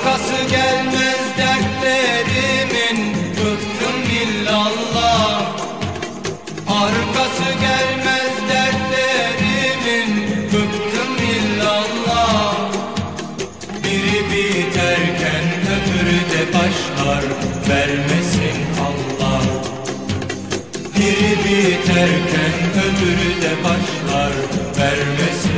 Arkası gelmez dertlerimin Bıktım illallah. Arkası gelmez dertlerimin Bıktım illallah. Biri biterken öbürü de başlar Vermesin Allah. Biri biterken öbürü de başlar Vermesin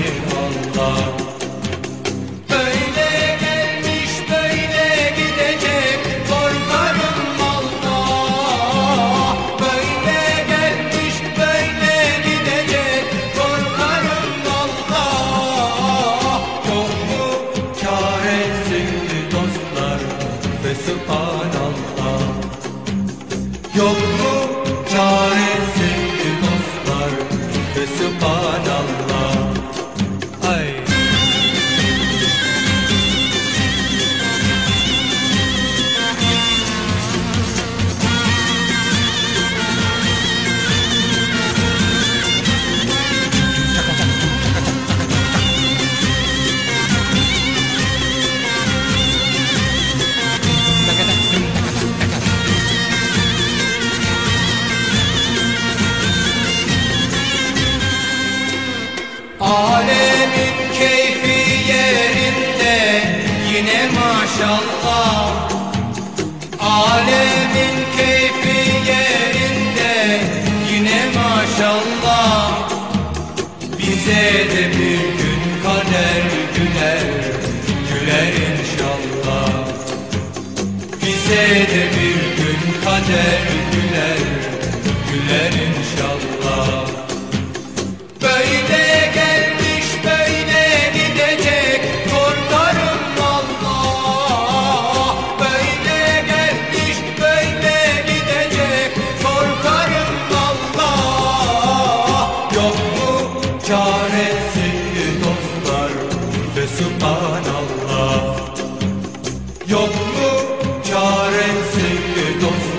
yine maşallah. Alemin keyfi yerinde yine maşallah. Bize de bir gün kader güler güler inşallah. Bize de bir gün kader güler güler don't